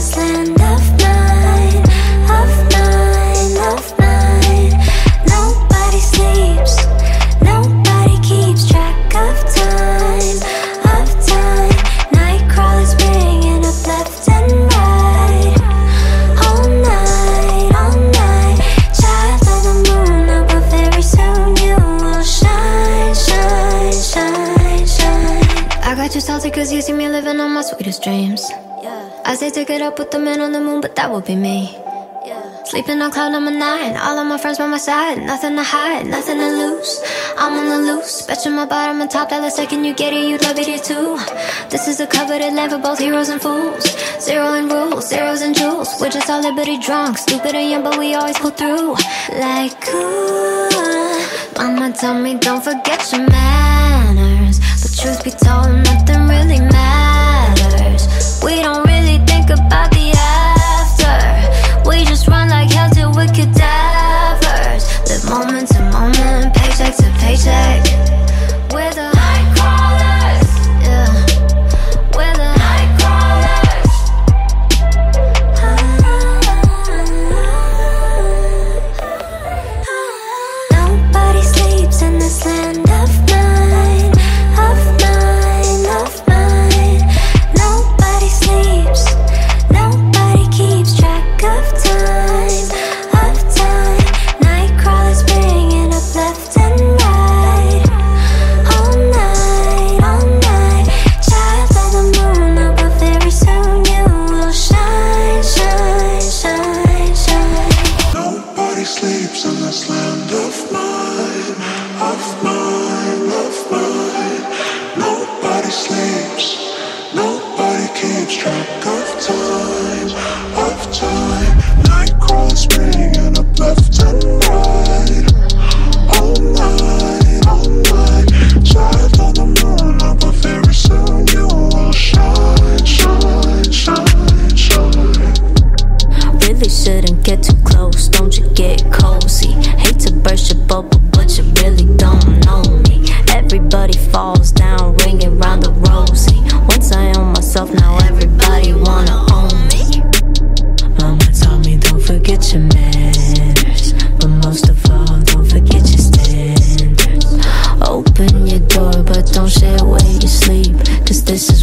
this land of mine, of mine, of mine. Nobody sleeps, nobody keeps track of time, of time. Bringing up left and right, all night, all night. Child of the moon, but very soon you will shine, shine, shine, shine. I got you salty cause you see me living on my sweetest dreams. I say take it up with the man on the moon, but that would be me. Sleeping on cloud number nine, all of my friends by my side, nothing to hide, nothing to lose. I'm on the loose, betcha my bottom and top dollar second you get it, you'd love it here too. This is a coveted land for both heroes and fools. Zero in rules, zeros and jewels. We're just all liberty drunk, stupid and young, but we always pull through. Like ooh, mama told me don't forget your manners, but truth be told, nothing sleeps in the land manners, but most of all, don't forget your standards. Open your door, but don't share where you sleep, cause this is